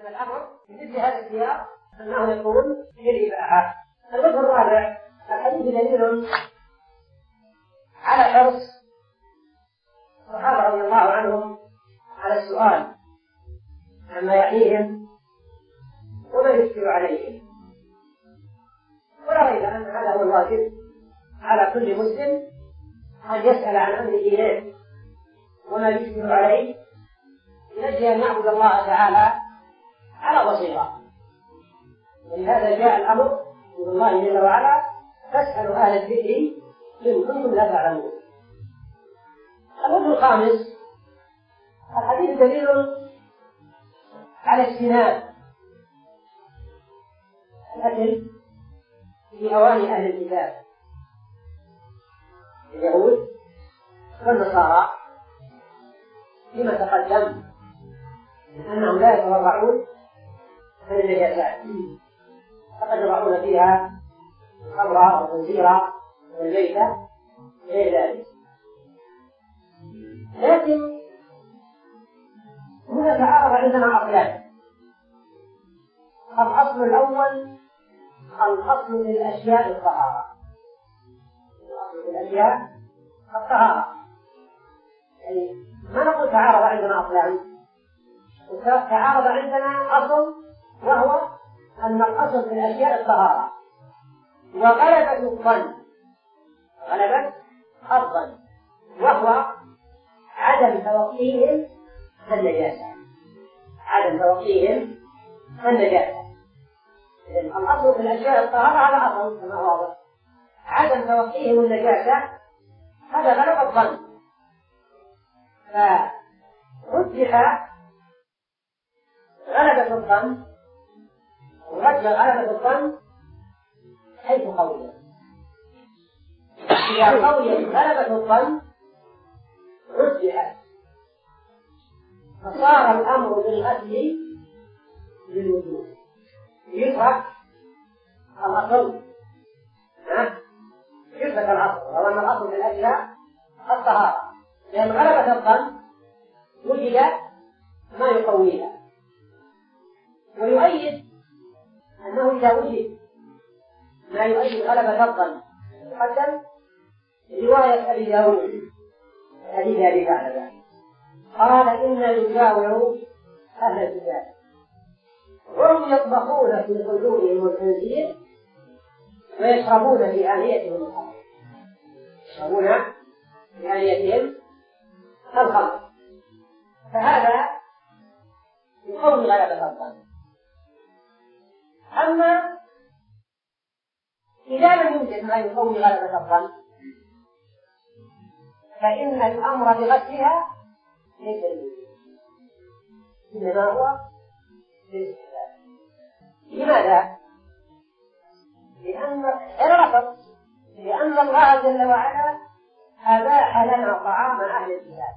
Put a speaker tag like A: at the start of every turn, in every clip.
A: من الأمر بمثل هذا السياق انه يكون الاباحه الوجه الرابع الحديث دليل على حرص الصحابة رضي الله عنهم على السؤال عما يعنيهم وما يشكل عليهم. ولا ريب أن هذا هو الواجب على كل مسلم أن يسأل عن أمر الاله وما يشكل عليه. من أجل أن يعبد الله تعالى على بصيرة ولهذا جاء الأمر من الله جل وعلا فاسألوا أهل الذكر إن كنتم لا تعلمون. الوجه الخامس الحديث دليل على اجتناب الأكل في أواني أهل الكتاب. اليهود والنصارى لما تقدم أنهم لا يتورعون فلله الباس فقد يضعون فيها خمرا وخنزيرا والميتة غير ذلك. لكن هنا تعارض عندنا أصلان الأصل الأول الأصل للأشياء الأشياء الطهارة. الأصل الأشياء الطهارة. يعني ما نقول تعارض عندنا أصلان تعارض عندنا أصل وهو أن القصد في الأشياء الطهارة. وغلبة الظن غلبة الظن وهو عدم توقيهم النجاسة عدم توقيهم النجاسة إذن الأصل في الأشياء الطهارة على أصل كما واضح. عدم توقيهم النجاسة هذا غلبة الظن. فرجح غلبة الظن ورجل الأرض بالظن حيث قوية. إذا قوية غلبة الظن رجعت فصار الأمر بالأصل للوجود. يترك الأصل. يترك الأصل. لو أن الأصل في الأشياء الطهارة لأن غلبة الظن وجد ما يقويها. ويؤيد أنه إذا وجد ما يؤدي الغلبة شرطا يقدم رواية أبي داود حديث أبي ثعلبة قال إن يجاور أهل الكتاب. وهم يطبخون في صدورهم الخنزير ويشربون في آنيتهم الخمر يشربون في آنيتهم الخمر. فهذا يقوم غلبة الظن أما إذا لم يوجد ما يقوي غلبة الظن فإن الأمر بغسلها ليس إنما هو للاستحباب لماذا؟ لأن الرفض لأن الله جل وعلا أباح لنا طعام أهل الكتاب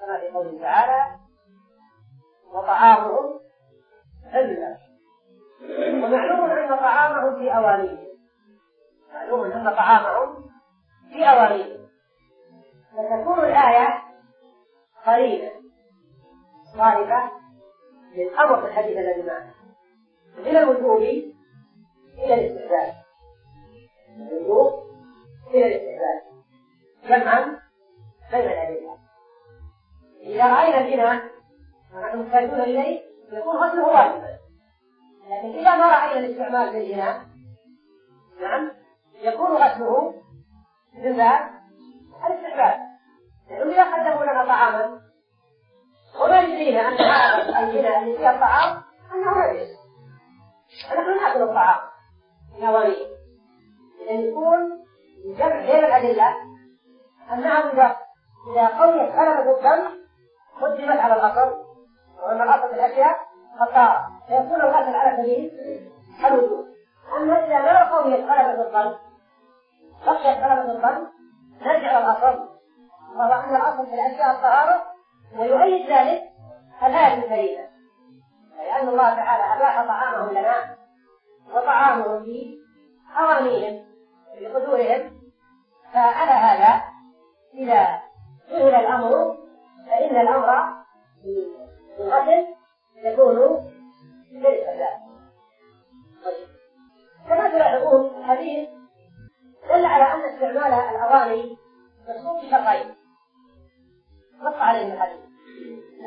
A: كما في قوله تعالى وطعامهم حلة ومعلوم أن طعامهم في أوانيهم معلوم أن طعامهم في أوانيهم فتكون الآية قريبة صارفة للأمر الحديث الذي معنا. من الوجوب إلى الاستعداد الوجوب إلى الاستعداد جمعا بين الأدلة. إذا رأينا الإناء ونحن محتاجون إليه يكون غسله واجبا لكن إذا ما رأينا الاستعمال في الإناء نعم يكون غسله من باب الاستحباب لأنه إذا قدموا لنا طعاما وما يدرينا أن هذا الإناء الذي فيه الطعام أنه نجس فنحن نأكل الطعام نظريا إذا يكون جمع غير الأدلة أنها إذا إذا قوي قلمه الدم قدمت على الأصل وأن الأصل الأشياء خطاء فيكون هذا على سبيل الوجوب أما إذا بلغ قويت غلبة الظن خشيت غلبة الظن نرجع الأصل. وهو أن الأصل في الأشياء الطهارة ويؤيد ذلك الايه الفريدة لأن الله تعالى أباح طعامه لنا وطعامهم في أوانيهم في قدورهم. فعلى هذا إذا سهل الأمر فإن الأمر بالغسل يكون مثل الله كما تلاحظون الحديث دل على أن استعمال الأغاني مشروط شرطين نص عليه الحديث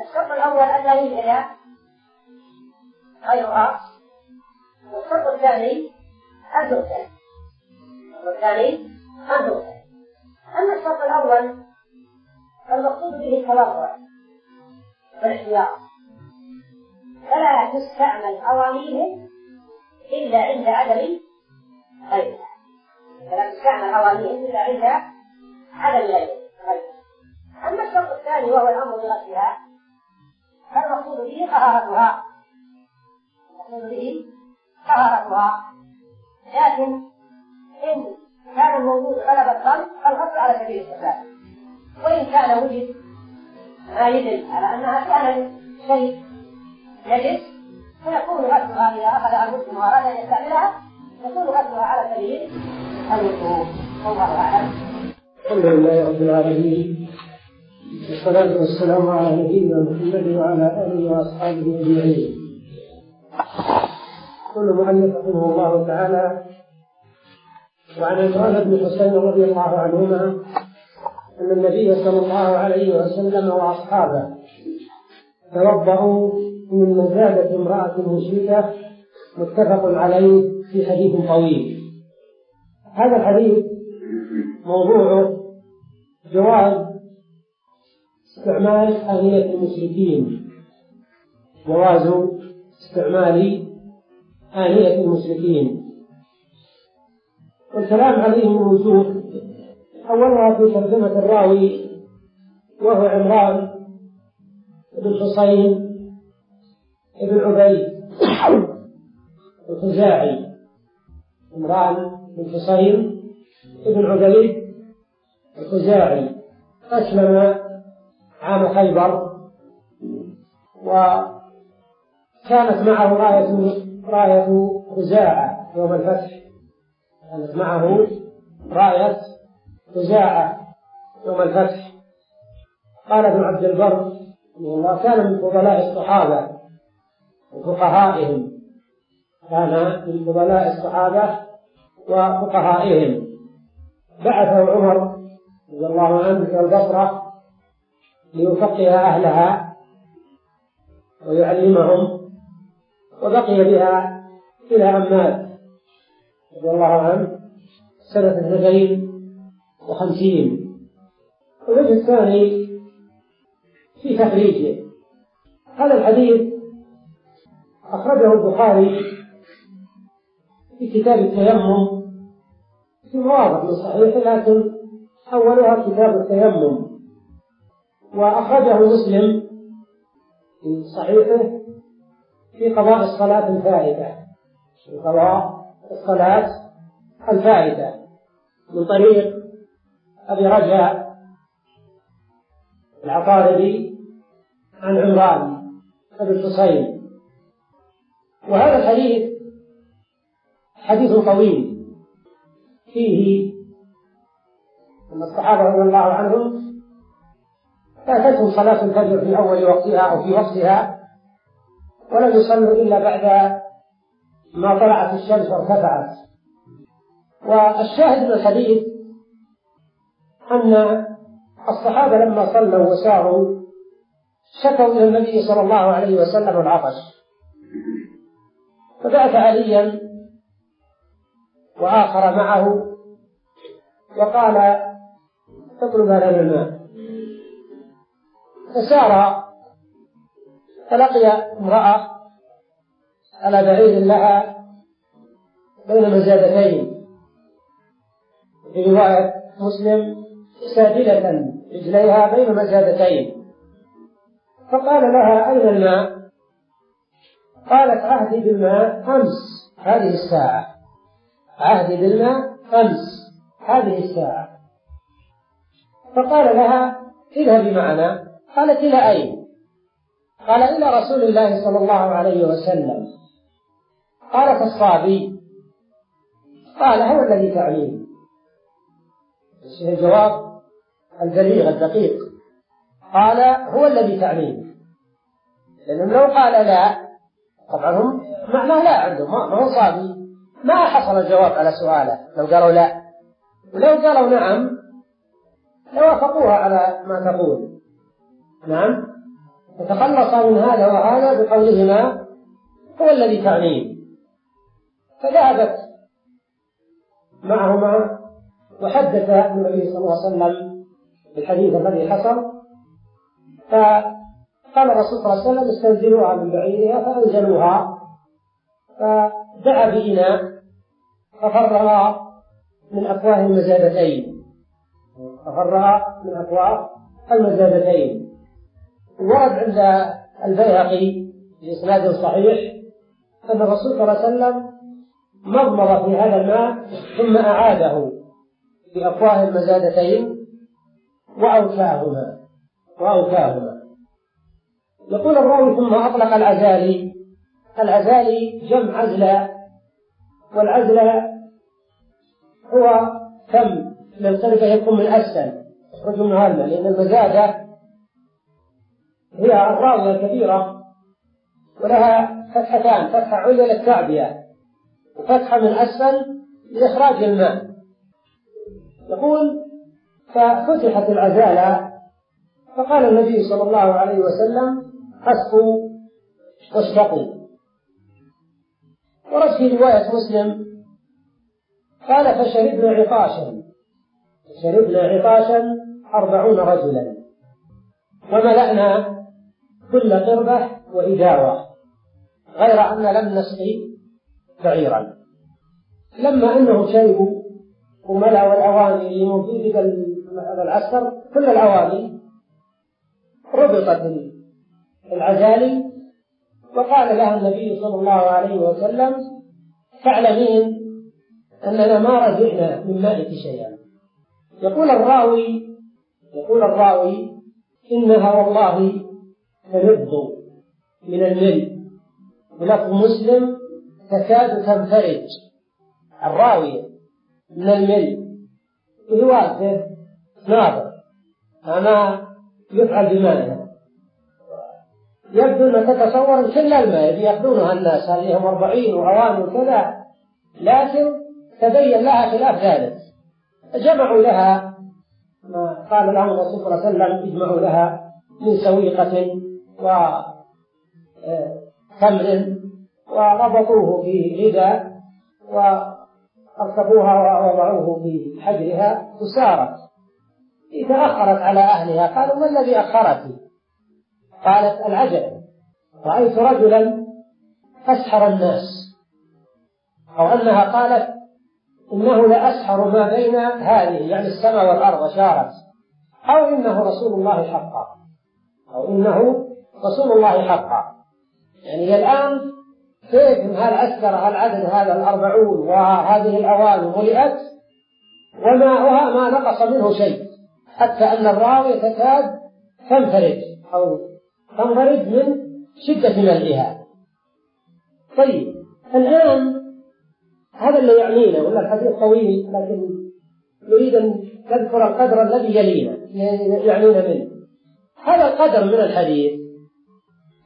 A: الشرط الأول أن لا يجري غيرها والشرط الثاني أن تغسل والثاني أن تغسل أما الشرط الأول فالمقصود به التواضع والاحتياط فلا تستعمل أوامره إلا عند عدم غيرها فلا تستعمل أوامره إلا عند عدم غيرها أما الشرط الثاني وهو الأمر بغسلها فالمقصود به طهارتها. المقصود به طهارتها. لكن إن كان الموجود غلب الظن فالغسل على سبيل الاستحباب. وإن كان وجد ما يدل على أنها فعلا شيء يجب فيكون غسلها إذا أخذها المسلم وأراد أن يستعملها يكون غسلها على سبيل الوقوف. والله أعلم.
B: الحمد لله رب العالمين والصلاة والسلام على نبينا محمد وعلى آله وأصحابه أجمعين. كل مؤلف رحمه الله تعالى وعن عمران بن حسين رضي الله عنهما أن النبي صلى الله عليه وسلم وأصحابه توضأوا من مزادة امرأة مشركة متفق عليه في حديث طويل. هذا الحديث موضوعه جواز استعمال أغنية المشركين. جواز استعمال آنية المشركين. والكلام عليه من وجوه أولها في ترجمة الراوي وهو عمران بن حصين ابن عبيد الخزاعي عمران بن حصين ابن عبيد الخزاعي أسلم عام خيبر وكانت معه راية راية خزاعة يوم الفتح. كانت معه راية خزاعة يوم الفتح. قال ابن عبد البر الله كان من فضلاء الصحابة وفقهائهم. كان من فضلاء الصحابة وفقهائهم. بعثه عمر رضي الله عنه إلى البصرة ليفقه أهلها ويعلمهم وبقي بها إلى أن مات. رضي الله عنه سنة اثنتين وخمسين. والوجه الثاني في تخريجه. هذا الحديث أخرجه البخاري في كتاب التيمم. في واضح من صحيح لكن حولها كتاب التيمم. وأخرجه مسلم في صحيحه في قضاء الصلاة الفائتة. في قضاء الصلاة الفائتة. من طريق أبي رجاء العقاربي عن عمران أبي الحصين وهذا الحديث حديث طويل. فيه أن الصحابة رضي الله عنهم فاتتهم صلاة الفجر في أول وقتها أو في وقتها ولم يصلوا إلا بعد ما طلعت الشمس وارتفعت. والشاهد من الحديث أن الصحابة لما صلوا وساروا شكوا إلى النبي صلى الله عليه وسلم العطش. فبعث عليا وآخر معه وقال اطلب لنا الماء. فسار فلقي امرأة على بعيد لها بين مزادتين في رواية مسلم سافلة رجليها بين مزادتين فقال لها أين الماء؟ قالت عهدي بالماء أمس هذه الساعة. عهدي بالماء أمس هذه الساعة. فقال لها اذهبي معنا. قالت إلى أين؟ قال إلى رسول الله صلى الله عليه وسلم. قالت الصابي قال هو الذي تعليم الجواب البليغ الدقيق. قال هو الذي تعليم لأنه لو قال لا طبعا هم معناه لا عندهم ما هو صافي ما حصل الجواب على سؤاله. لو قالوا لا. ولو قالوا نعم لوافقوها على ما تقول. نعم. وتخلص من هذا وهذا بقولهما هو الذي تعنيه. فذهبت معهما وحدث النبي صلى الله عليه وسلم بالحديث الذي حصل ف قال الرسول صلى الله عليه وسلم استنزلوها من بعيرها فأنزلوها. فدعا بإناء ففرها من أفواه المزادتين. ففرها من أفواه المزادتين. ورد عند البيهقي بإسناد صحيح أن الرسول صلى الله عليه وسلم مضمض في هذا الماء ثم أعاده بأفواه المزادتين وأوفاهما. وأوفاهما. يقول الراوي ثم أطلق العزالي العزالي جمع عزلة والعزلة هو فم. من صرفه يكون من أسفل يخرج منها الماء لأن المزازة هي الراوية الكبيرة ولها فتحتان فتحة عليا للتعبية وفتحة من أسفل لإخراج الماء. يقول ففتحت العزالة فقال النبي صلى الله عليه وسلم فاسقوا واشتقوا ورد في رواية مسلم قال فشربنا عطاشا. فشربنا عطاشا أربعون رجلا. وملأنا كل قربة وإدارة غير أن لم نسقي بعيرا. لما أنهم شربوا وملأوا الأواني اللي موجودة العسكر كل الأواني ربطت العجالي وقال لها النبي صلى الله عليه وسلم تعلمين أننا ما رجعنا من ماء شيئا. يقول الراوي يقول الراوي إنها والله تلظ من الليل ولفظ مسلم تكاد تنفرج. الراوية من المل رواته ناظر فما يفعل بماذا يبدو أن تتصور كل الماء الذي يقدونها الناس هذه هم أربعين وعوام وكذا لكن تبين لها خلاف ذلك. جمعوا لها ما قال لهم الرسول صلى الله عليه وسلم اجمعوا لها من سويقة و آه، تمر وربطوه في غذاء وأركبوها ووضعوه في حجرها فسارت تأخرت على أهلها قالوا ما الذي أخرتي قالت العجب رأيت رجلا أسحر الناس. أو أنها قالت إنه لأسحر ما بين هذه يعني السماء والأرض أشارت أو إنه رسول الله حقا. أو إنه رسول الله حقا. يعني الآن كيف هل أسكر هل عدد هذا الأربعون وهذه الأوان ملئت وماؤها ما نقص منه شيء حتى أن الراوية تكاد تنفرد أو تنفرد من شدة ملئها طيب الآن هذا اللي يعنينا ولا الحديث طويل لكن نريد أن نذكر القدر الذي يلينا يعنينا منه. هذا القدر من الحديث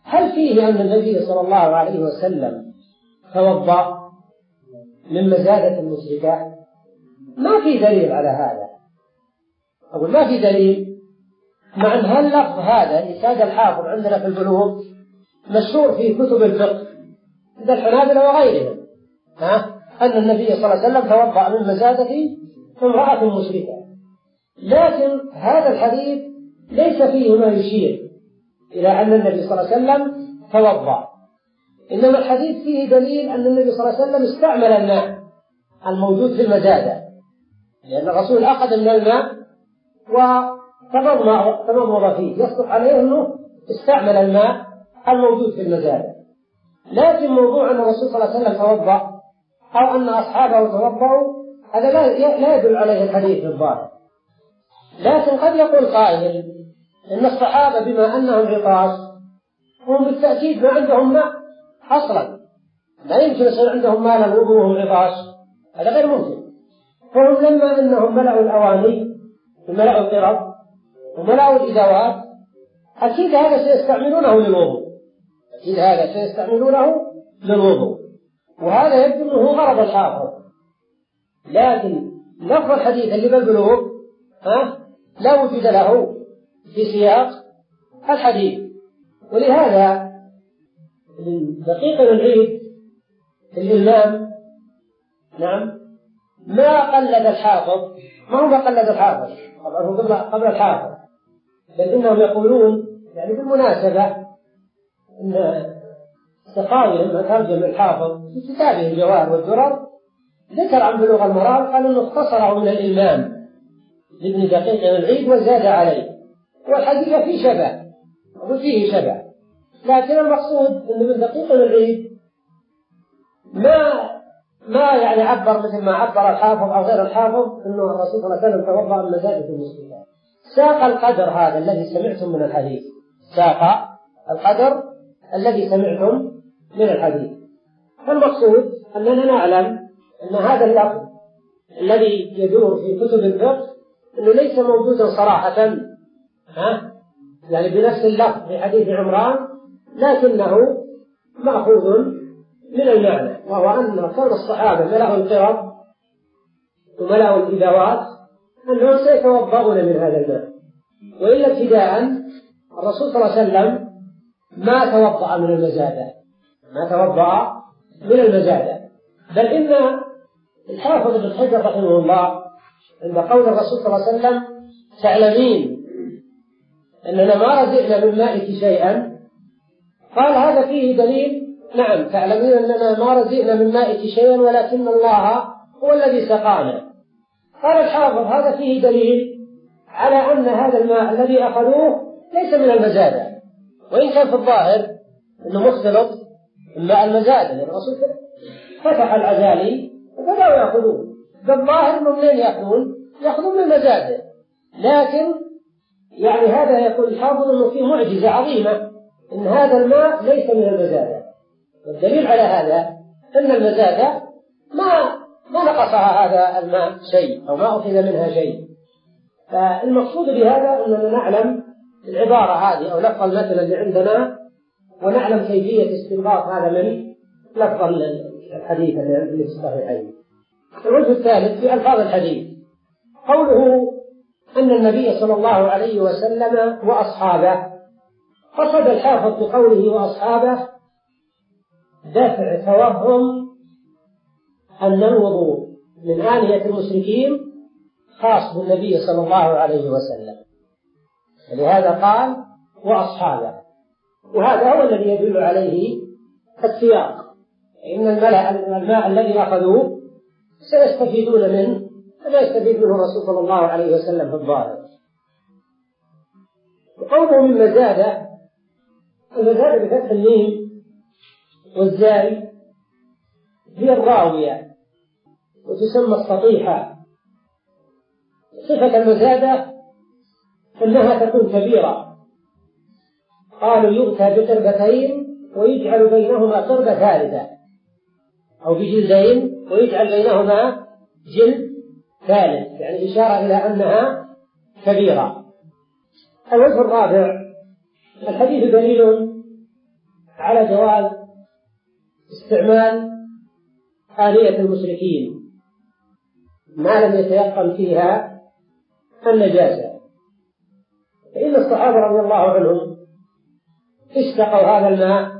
B: هل فيه أن النبي صلى الله عليه وسلم توضأ من مزادة المشركات؟ ما في دليل على هذا. أقول ما في دليل مع أن هاللفظ هذا اللي ساد الحافظ عندنا في البلوغ مشهور في كتب الفقه عند الحنابلة وغيرهم ها؟ أن النبي صلى الله عليه وسلم توضأ من مزادة امرأة مشركة لكن هذا الحديث ليس فيه ما يشير إلى أن النبي صلى الله عليه وسلم توضأ. إنما الحديث فيه دليل أن النبي صلى الله عليه وسلم استعمل الماء الموجود في المزادة لأن الرسول أخذ من الماء و سبب ما سبب وظيفي يصلح عليه أنه استعمل الماء الموجود في المزارع. لكن موضوع أن الرسول صلى الله عليه وسلم توضأ أو أن أصحابه توضأوا هذا لا لا يدل عليه الحديث بالظاهر لكن قد يقول قائل إن الصحابة بما أنهم عطاش هم بالتأكيد ما عندهم ماء أصلا. لا يمكن يصير عندهم ماء لهم وهم عطاش هذا غير ممكن. فهم لما أنهم ملأوا الأواني ملأوا القرب وملاء الإجابات أكيد هذا سيستعملونه للوضوء. أكيد هذا سيستعملونه للوضوء. وهذا يبدو أنه غرض الحافظ لكن لفظ الحديث اللي بالقلوب ها لا وجود له في سياق الحديث. ولهذا دقيقة نعيد الإمام نعم ما قلد الحافظ. ما هو ما قلد الحافظ؟ هو قبل الحافظ. بل انهم يقولون يعني بالمناسبة إن تقايم ترجم الحافظ في كتابه الجوار والدرر ذكر عن بلوغ المرام قال إنه اختصره من الإمام لابن دقيق العيد وزاد عليه. والحديث في شبه وفيه شبه. لكن المقصود إن ابن دقيق العيد ما ما يعني عبر مثل ما عبر الحافظ أو غير الحافظ إنه الرسول صلى الله عليه وسلم توضأ من مزاده المسلمين ساق القدر هذا الذي سمعتم من الحديث ساق القدر الذي سمعتم من الحديث فالمقصود أننا نعلم أن هذا اللفظ الذي يدور في كتب الفقه أنه ليس موجودا صراحة ها؟ يعني بنفس اللفظ في حديث عمران لكنه مأخوذ من المعنى وهو أن كون الصحابة ملأوا القرب وملأوا الإدوات أنهم سيتوضؤون من هذا الماء وإلا ابتداء الرسول صلى الله عليه وسلم ما توضأ من المزادة. ما توضأ من المزادة. بل إن الحافظ ابن حجر رحمه الله أن قول الرسول صلى الله عليه وسلم تعلمين أننا ما رزقنا من مائك شيئا. قال هذا فيه دليل. نعم تعلمين أننا ما رزقنا من مائك شيئا ولكن الله هو الذي سقانا. قال الحافظ هذا فيه دليل على أن هذا الماء الذي أخذوه ليس من المزادة. وإن كان في الظاهر أنه مختلط مع المزادة من الرسول فتح العزالي وبدأوا يأخذوه. فالظاهر من لين يأخذون؟ يأخذون من المزادة. لكن يعني هذا يقول الحافظ أنه فيه معجزة عظيمة أن هذا الماء ليس من المزادة. والدليل على هذا أن المزادة ما ما نقصها هذا الماء شيء أو ما أخذ منها شيء. فالمقصود بهذا أننا نعلم العبارة هذه أو لفظ المثل اللي عندنا ونعلم كيفية استنباط هذا من لفظ الحديث اللي في الصحيحين. الوجه الثالث في ألفاظ الحديث. قوله أن النبي صلى الله عليه وسلم وأصحابه قصد الحافظ بقوله وأصحابه دفع توهم أن الوضوء من آنية المشركين خاص بالنبي صلى الله عليه وسلم. لهذا قال وأصحابه. وهذا هو الذي يدل عليه السياق. إن الملأ الماء الذي أخذوه سيستفيدون منه فلا يستفيد منه الرسول صلى الله عليه وسلم في الظاهر. وقوله من مزادة المزادة بفتح الميم والزاري هي الراوية وتسمى السطيحة صفة المزادة أنها تكون كبيرة قالوا يؤتى بتربتين ويجعل بينهما تربة ثالثة۔ أو بجلدين ويجعل بينهما جلد ثالث يعني إشارة إلى أنها كبيرة۔ الوجه الرابع الحديث دليل على جواز استعمال آلية المشركين. ما لم يتيقن فيها النجاسة. فإن الصحابة رضي الله عنهم اشتقوا هذا الماء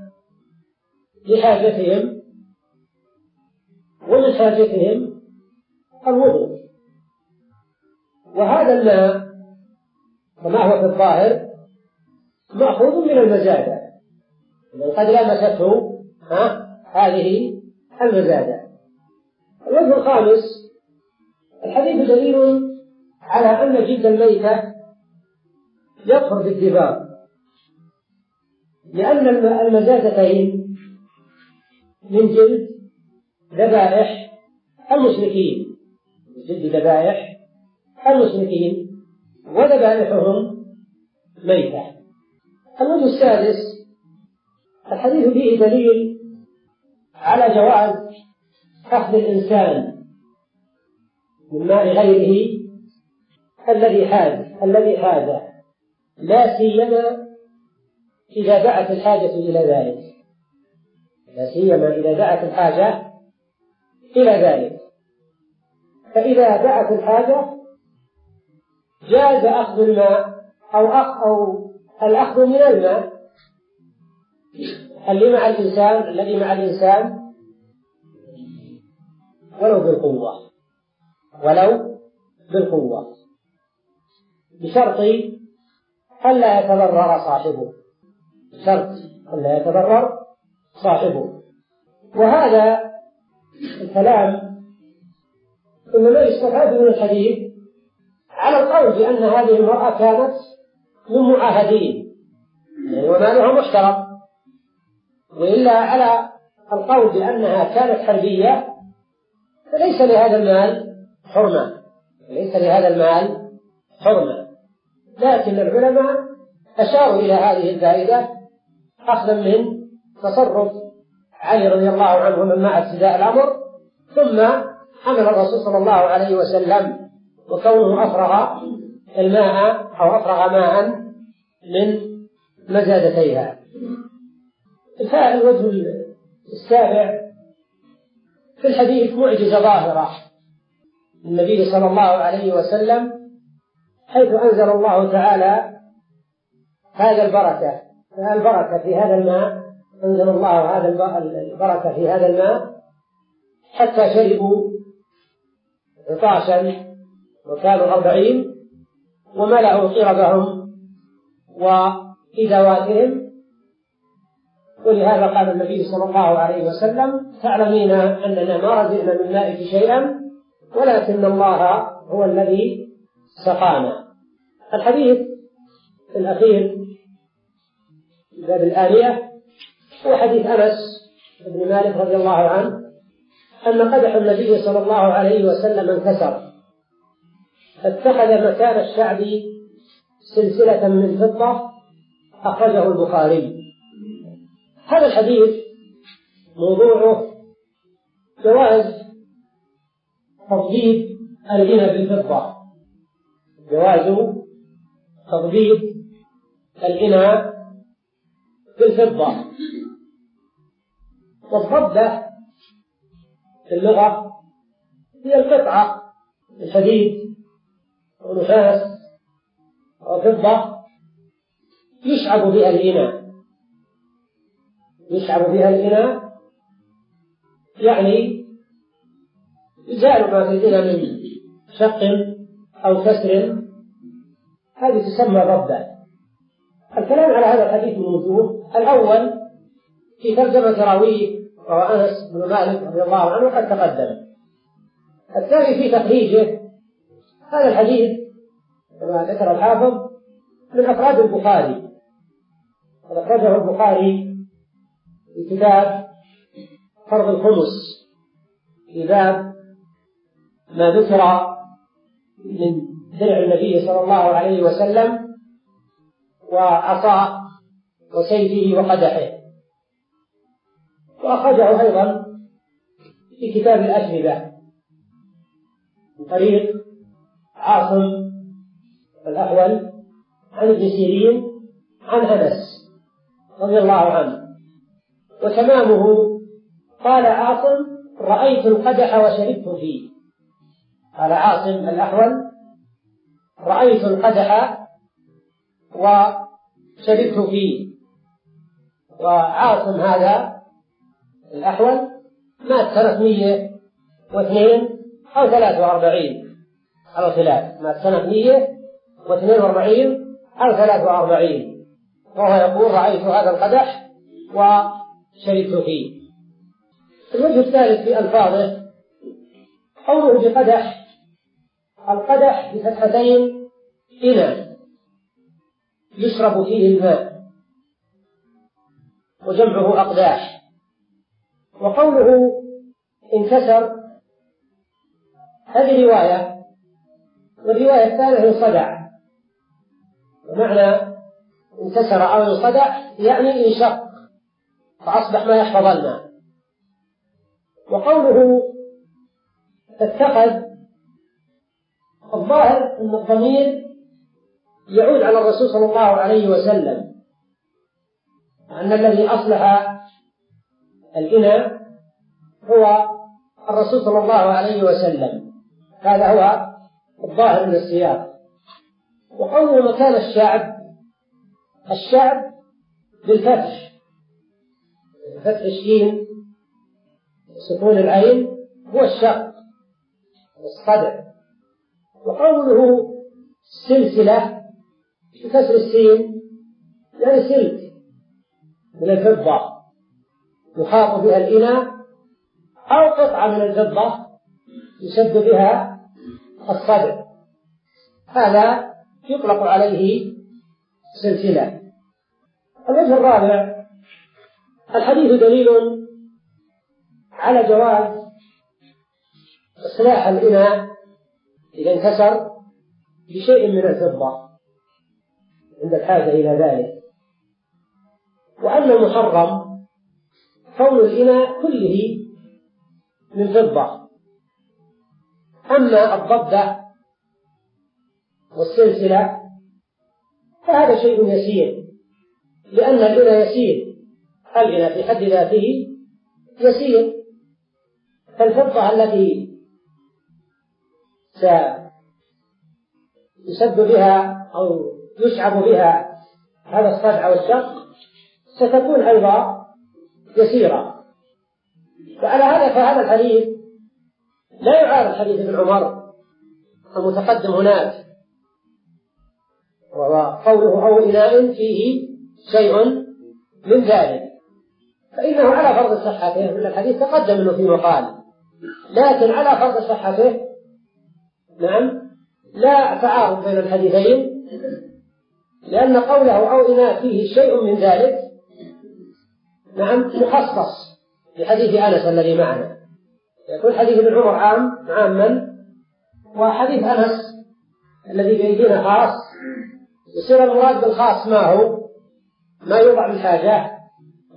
B: لحاجتهم ومن حاجتهم الوضوء. وهذا الماء كما هو في الظاهر مأخوذ من المزادة. من قد لامسته ها هذه المزادة. الوجه الخامس الحديث دليل على أن جلد الميتة يظهر بالدماغ لأن المزازتين من جلد ذبائح المشركين جلد ذبائح المشركين وذبائحهم ميتة. الوجه السادس الحديث فيه دليل على جواز أخذ الإنسان من ماء غيره الذي حاز الذي حاز لا سيما إذا دعت الحاجة إلى ذلك. لا سيما إذا دعت الحاجة إلى ذلك. فإذا دعت الحاجة جاز أخذ الماء أو أخ أو الأخذ من الماء اللي مع الإنسان الذي مع الإنسان ولو بالقوة ولو بالقوة بشرط ألا يتضرر صاحبه. بشرط ألا يتضرر صاحبه. وهذا الكلام إنما يستفاد من الحديث على القول بأن هذه المرأة كانت من معاهدين. يعني ومالها محترم وإلا على القول بأنها كانت حربية فليس لهذا المال حرمة. ليس لهذا المال حرمة. لكن العلماء أشاروا إلى هذه الفائدة أخذا من تصرف علي رضي الله عنه من مع ابتداء الأمر ثم أمر الرسول صلى الله عليه وسلم وكونه أفرغ الماء أو أفرغ ماء من مزادتيها. الوجه السابع في الحديث معجزة ظاهرة. للنبي صلى الله عليه وسلم حيث أنزل الله تعالى هذا البركة. البركة في هذا الماء. أنزل الله هذا البركة في هذا الماء. حتى شربوا عطاشا وكانوا أربعين وملأوا قربهم وإدواتهم ولهذا قال النبي صلى الله عليه وسلم تعلمين أننا ما رزقنا من مائك شيئا ولكن الله هو الذي سقانا. الحديث الأخير باب الآنية هو حديث أنس بن مالك رضي الله عنه أن قدح النبي صلى الله عليه وسلم انكسر. فاتخذ مكان الشعب سلسلة من فضة أخرجه البخاري. هذا الحديث موضوعه جواز تطبيب الغنى بالفضة. جواز تطبيب الغنى بالفضة. والفضة في اللغة هي القطعة. من حديد أو نحاس أو فضة يشعب بها الإناء يشعر بها الإناء. يعني يزال ما في الإناء من شق أو كسر. هذه تسمى ضبة الكلام على هذا الحديث من وجوه الأول في ترجمة راويه وهو أنس بن مالك رضي الله عنه قد تقدم. الثاني في تخريجه. هذا الحديث كما ذكر الحافظ من أفراد البخاري. وقد أخرجه البخاري كتاب فرض الخمس في باب ما ذكر من درع النبي صلى الله عليه وسلم وعصا وسيفه وقدحه. وأخرجه أيضا في كتاب الأشربة من طريق عاصم الأول عن الجسيرين عن أنس رضي الله عنه. وتمامه. قال عاصم رأيت القدح وشربت فيه. قال عاصم الأحول رأيت القدح وشربت فيه. وعاصم هذا الأحول مات سنة 102 أو 43 على خلاف مات سنة 142 أو 43 وهو يقول رأيت هذا القدح و شريك فيه. الوجه الثالث في ألفاظه. قوله بقدح. القدح بفتحتين إناء يشرب فيه الماء. وجمعه أقداح. وقوله انكسر. هذه رواية. والرواية الثالثة صدع ومعنى انكسر أو انصدع يعني إنشق. فأصبح ما يحفظ الماء. وقوله تتخذ الظاهر أن الضمير يعود على الرسول صلى الله عليه وسلم أن الذي أصلح الإناء هو الرسول صلى الله عليه وسلم. هذا هو الظاهر من السياق. وقوله مكان الشعب الشعب بالفتح. فتح الشين سكون العين هو الشق الصدع وقوله سلسلة بكسر السين يعني سلك من الفضة يحاط بها الإناء أو قطعة من الفضة يسد بها الصدع هذا يطلق عليه سلسلة. الوجه الرابع الحديث دليل على جواز إصلاح الإناء إذا انكسر بشيء من الفضة عند الحاجة إلى ذلك. وأن المحرم كون الإناء كله من فضة. أما الضبة والسلسلة فهذا شيء يسير لأن الإناء يسير. الغنى في حد ذاته يسير. فالفرقة التي سيسد بها أو يشعب بها هذا الصدع والشق ستكون أيضا يسيرة. فعلى هذا فهذا الحديث لا يعارض حديث ابن عمر المتقدم هناك وهو قوله أو إناء فيه شيء من ذلك. فإنه على فرض صحته من الحديث تقدم أنه فيه مقال لكن على فرض صحته نعم لا تعارض بين الحديثين لأن قوله أو إناء فيه شيء من ذلك نعم مخصص بحديث أنس الذي معنا. يكون حديث ابن عمر عام عاما وحديث أنس الذي بأيدينا خاص. يصير المراد بالخاص ما هو؟ ما يوضع بالحاجة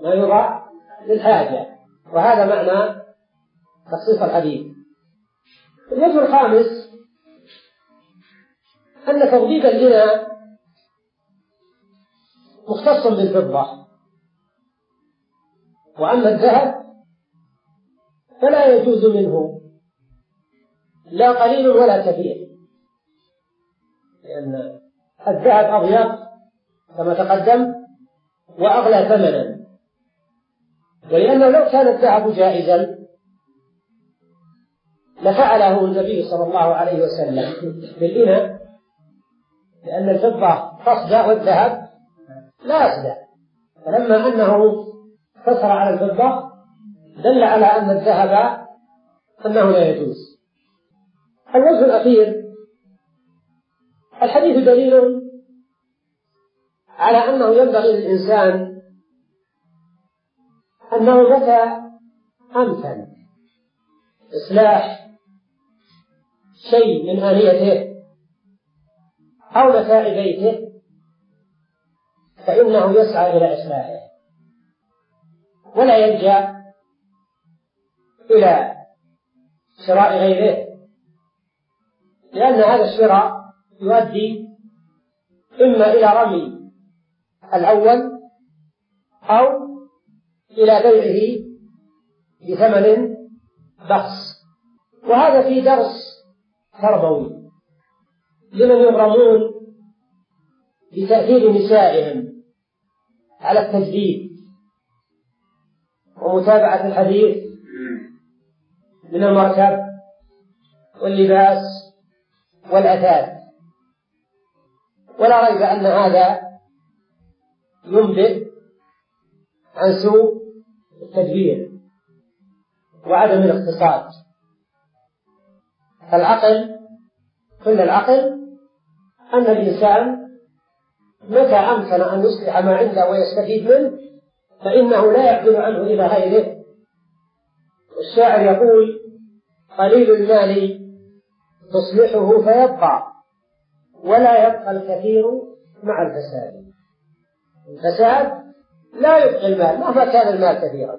B: ما يوضع للحاجة. وهذا معنى تخصيص الحديث. الوجه الخامس أن تضبيب الغنى مختص بالفضة. وأما الذهب فلا يجوز منه. لا قليل ولا كثير لأن الذهب أضيق كما تقدم وأغلى ثمنا. ولأنه لو كان الذهب جائزا لفعله النبي صلى الله عليه وسلم. بالإناء لأن الفضة تصدى والذهب لا يصدى فلما أنه اقتصر على الفضة دل على أن الذهب أنه لا يجوز. الوجه الأخير الحديث دليل على أنه ينبغي للإنسان أنه بكى أمكن إصلاح شيء من آنيته أو متاع بيته فإنه يسعى إلى إصلاحه. ولا يلجأ إلى شراء غيره لأن هذا الشراء يؤدي إما إلى رمي الأول أو إلى بيعه بثمن بخس. وهذا في درس تربوي لمن يغرمون بتأثير نسائهم على التجديد ومتابعة الحديث من المركب واللباس والأثاث. ولا ريب أن هذا ينبئ عن سوء التدبير وعدم الاقتصاد. العقل كل العقل أن الإنسان متى أمكن أن يصلح ما عنده ويستفيد منه فإنه لا يعدل عنه إلى غيره. الشاعر يقول قليل المال تصلحه فيبقى ولا يبقى الكثير مع الفساد. الفساد لا يبقي المال مهما كان المال كثيرا.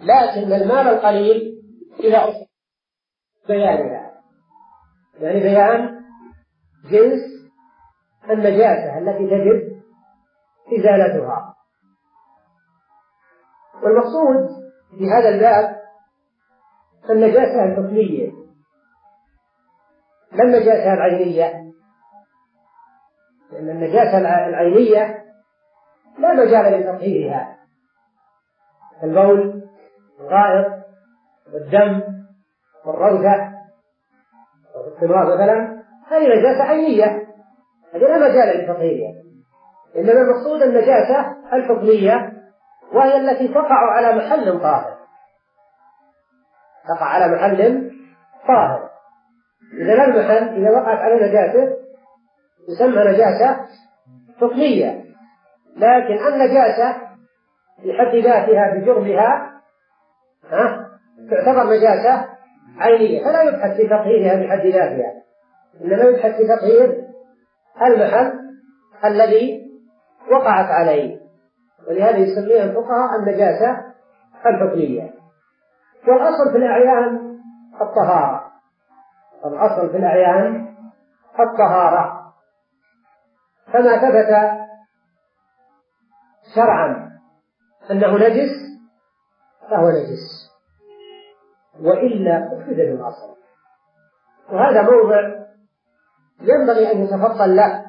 B: لكن المال القليل إلى بيان هذا يعني بيان جنس النجاسة التي تجب إزالتها. والمقصود في هذا الباب النجاسة الحكمية لا النجاسة العينية؟ لأن النجاسة العينية لا مجال لتطهيرها. البول الغائط والدم والروزة والثمار مثلا هذه نجاسة عينية هذه لا مجال لتطهيرها. إنما المقصود النجاسة الحكمية وهي التي تقع على محل طاهر. تقع على محل طاهر. إذا لا المحل إذا وقعت على نجاسة تسمى نجاسة حكمية. لكن النجاسة في حد ذاتها بجرمها ها تعتبر نجاسة عينية فلا يبحث في تطهيرها بحد ذاتها. إنما يبحث في تطهير المحل الذي وقعت عليه. ولهذا يسميها الفقهاء النجاسة الحكمية. والأصل في الأعيان الطهارة. الأصل في الأعيان الطهارة. كما ثبت شرعا. أنه نجس فهو نجس. وإلا أفسد من أصله وهذا موضع ينبغي أن يتفضل له.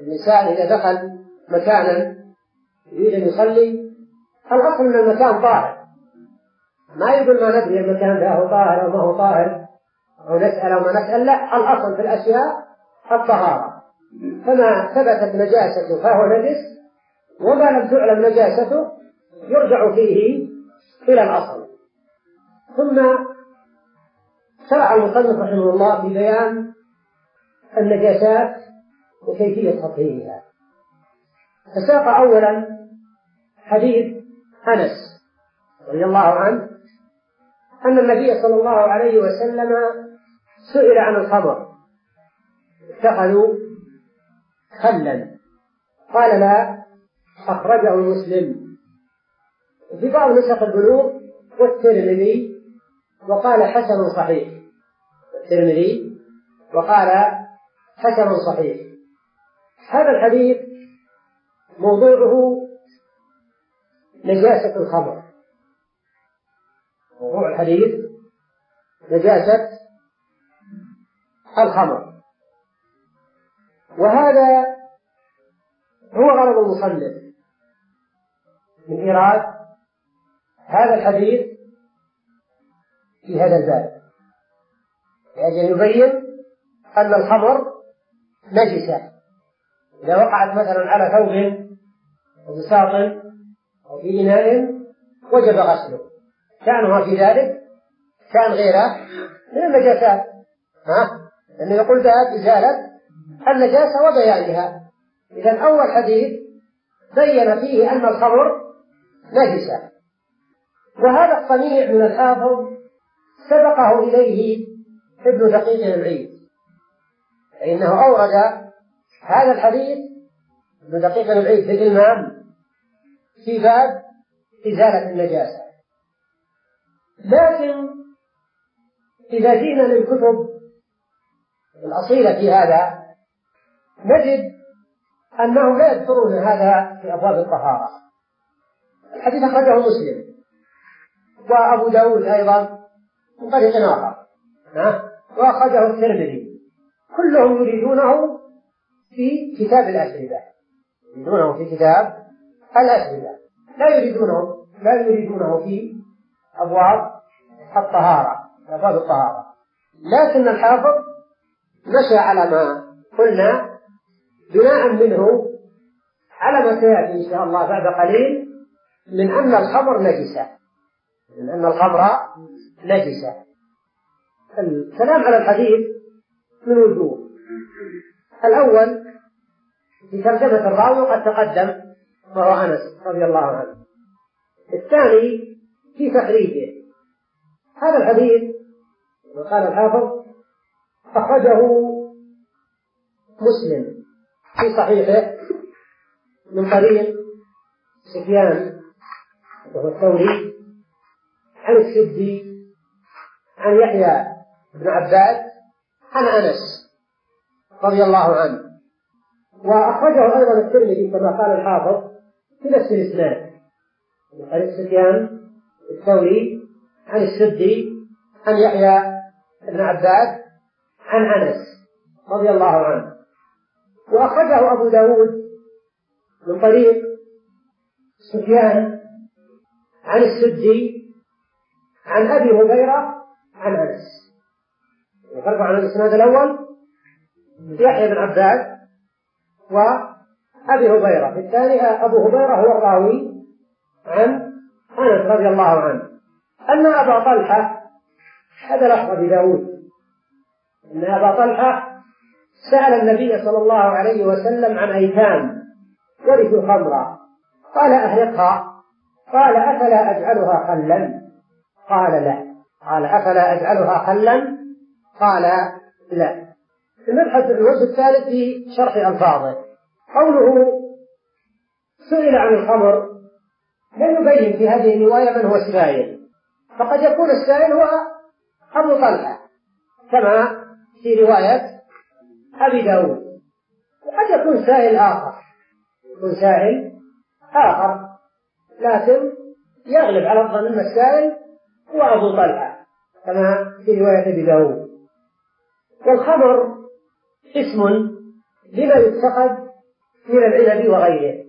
B: الإنسان إذا دخل مكانا يريد أن يصلي الأصل أن المكان طاهر. ما يقول ما ندري المكان ذا هو طاهر أو ما هو طاهر أو نسأل أو ما نسأل لا الأصل في الأشياء الطهارة. فما ثبتت نجاسته فهو نجس. وكانت تعلم نجاسته يرجع فيه إلى الأصل. ثم شرع المصنف رحمه الله ببيان النجاسات وكيفية تطهيرها. فساق أولا حديث أنس رضي الله عنه أن النبي صلى الله عليه وسلم سئل عن الخمر. اتخذوا خلا. قال لا. أخرجه مسلم. في بعض نسخ البلوغ والترمذي وقال حسن صحيح. الترمذي وقال حسن صحيح. هذا الحديث موضوعه نجاسة الخمر. موضوع الحديث نجاسة الخمر. وهذا هو غرض المصنف. من إيراد هذا الحديث في هذا الباب. لأجل يبين أن الخمر نجسة. إذا وقعت مثلا على ثوب أو بساط أو في إناء وجب غسله. كانها في ذلك كان غيره من النجاسات. ها؟ لأنه يقول ذهب إزالة النجاسة وبيانها إذا أول حديث بين فيه أن الخمر نجسة وهذا الصنيع من الحافظ سبقه إليه ابن دقيق العيد. فإنه أورد هذا الحديث ابن دقيق العيد في الإمام في باب إزالة النجاسة. لكن إذا جئنا للكتب الأصيلة في هذا نجد أنهم لا يذكرون هذا في أبواب الطهارة. الحديث أخرجه مسلم. وأبو داود أيضا من طريق آخر وأخرجه الترمذي. كلهم يريدونه في كتاب الأسئلة. يريدونه في كتاب الأسئلة. لا يريدونه لا يريدونه في أبواب الطهارة أبواب الطهارة. لكن الحافظ مشى على ما قلنا بناء منه على ما سيأتي إن شاء الله بعد قليل. من أن الخمر نجسة من أن الخمر نجسة الكلام على الحديث من وجوه الأول في ترجمة الراوي قد تقدم وهو أنس رضي الله عنه. الثاني في تخريجه هذا الحديث قال الحافظ أخرجه مسلم في صحيحه من طريق سفيان وهو الثوري عن السدي عن يحيى بن عباد عن أنس رضي الله عنه. وأخرجه أيضا الترمذي كما قال الحافظ في نفس الإسناد. عن سفيان الثوري عن السدي عن يحيى بن عباد عن أنس رضي الله عنه. وأخرجه أبو داود من طريق سفيان عن السدي عن أبي هريرة عن أنس. الخلف عن الإسناد الأول يحيى بن عباد وأبي هريرة. في الثاني أبو هريرة هو الراوي عن أنس رضي الله عنه. أن أبا طلحة هذا لفظ أبي داود. أن أبا طلحة سأل النبي صلى الله عليه وسلم عن أيتام ورثوا خمرا قال أهلقها قال أفلا أجعلها حلا قال لا. قال أفلا أجعلها حلا قال لا. نبحث الوجه الثالث في شرح ألفاظه. قوله سئل عن الخمر لم يبين في هذه الرواية من هو السائل. فقد يكون السائل هو أبو طلحة كما في رواية أبي داود. وقد يكون سائل آخر. يكون سائل آخر. لكن يغلب على الظن السائل هو أبو طلحة كما في رواية أبي داود. والخمر اسم لما يتخذ من العنب وغيره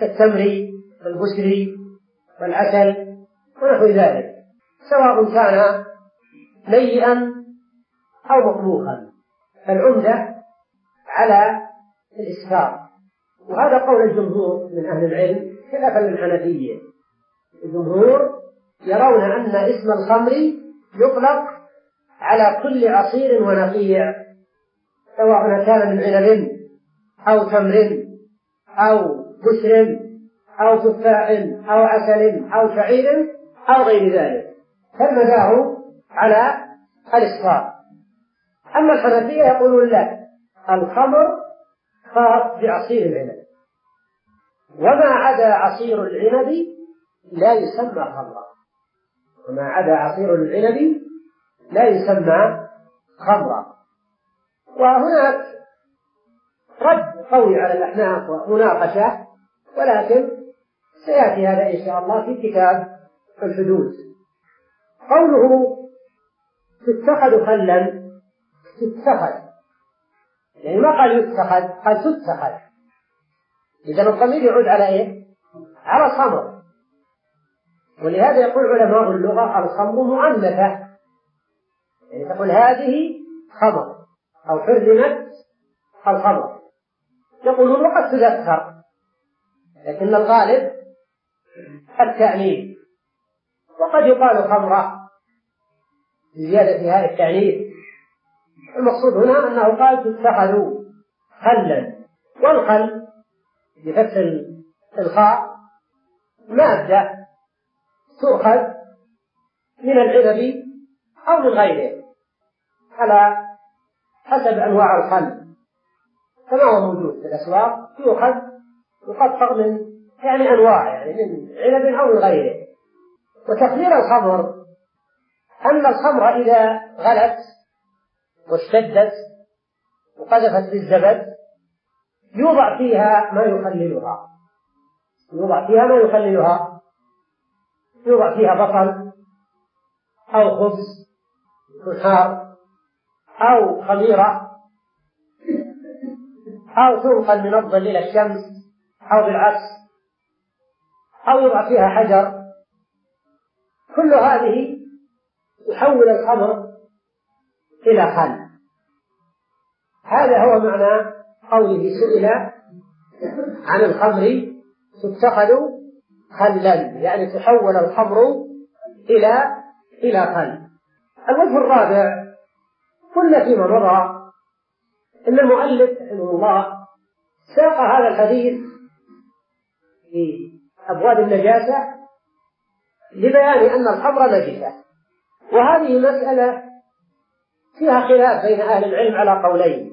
B: كالتمر والبشر والعسل ونحو ذلك سواء كان نيئا أو مطبوخا. فالعمدة على الإسفار وهذا قول الجمهور من أهل العلم. خلافا للحنفية. الجمهور يرون أن اسم الخمر يطلق على كل عصير ونقيع سواء كان من عنب أو تمر أو بشر أو تفاح أو عسل أو شعير أو غير ذلك. فالمدار على الإصفاء أما الحنفية يقولون لا الخمر خاص بعصير العنب. وما عدا عصير العنب لا يسمى خمرا. وما عدا عصير العنب لا يسمى خمرا. وهناك رد قوي على الأحناف ومناقشة ولكن سيأتي هذا إن شاء الله في كتاب الحدود. قوله تتخذ خلا تتخذ. يعني ما قال يتخذ قال تتخذ. إذا الضمير يعود على إيه؟ على الخمر. ولهذا يقول علماء اللغة الخمر مؤنثة. يعني تقول هذه خمر أو حرمت الخمر. يقولون وقد تذكر لكن الغالب التأنيث وقد يقال خمرة لزيادة هذا التعليم المقصود هنا أنه قال تتخذوا خلا والخل بفتح الخاء. مادة تؤخذ من العنب أو من غيره على حسب أنواع الخل كما هو موجود في الأسواق؟ يؤخذ يقطع من يعني أنواع يعني من عنب أو من غيره. وتقدير الخمر أن الخمر إذا غلت واشتدت وقذفت بالزبد يوضع فيها ما يخللها. يوضع فيها ما يخللها. يوضع فيها بصل أو خبز منحار أو خميرة أو تنقل من الظل إلى الشمس أو بالعكس. أو يوضع فيها حجر. كل هذه يحول الخمر إلى خل. هذا هو معنى قوله سئل عن الخمر تتخذ خلا يعني تحول الخمر إلى إلى خل. الوجه الرابع قلنا فيما مضى أن المؤلف رحمه الله ساق هذا الحديث في أبواب النجاسة لبيان أن الخمر نجسة. وهذه مسألة فيها خلاف بين أهل العلم على قولين.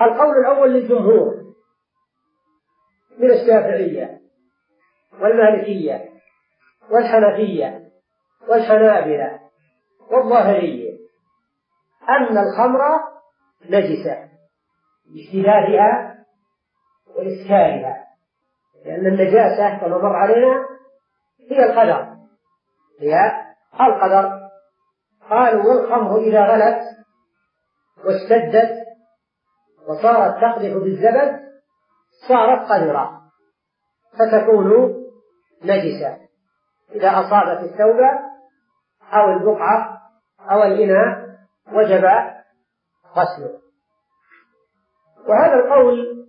B: القول الأول للجمهور من الشافعية والمالكية والحنفية والحنابلة والظاهرية أن الخمر نجسة لاجتلالها وإسكارها
A: لأن النجاسة كما مر علينا هي القدر هي القدر. قالوا والخمر إذا غلت واشتدت وصارت تقدح بالزبد صارت قذرة. فتكون نجسة. إذا أصابت الثوب أو البقعة أو الإناء وجب غسله. وهذا القول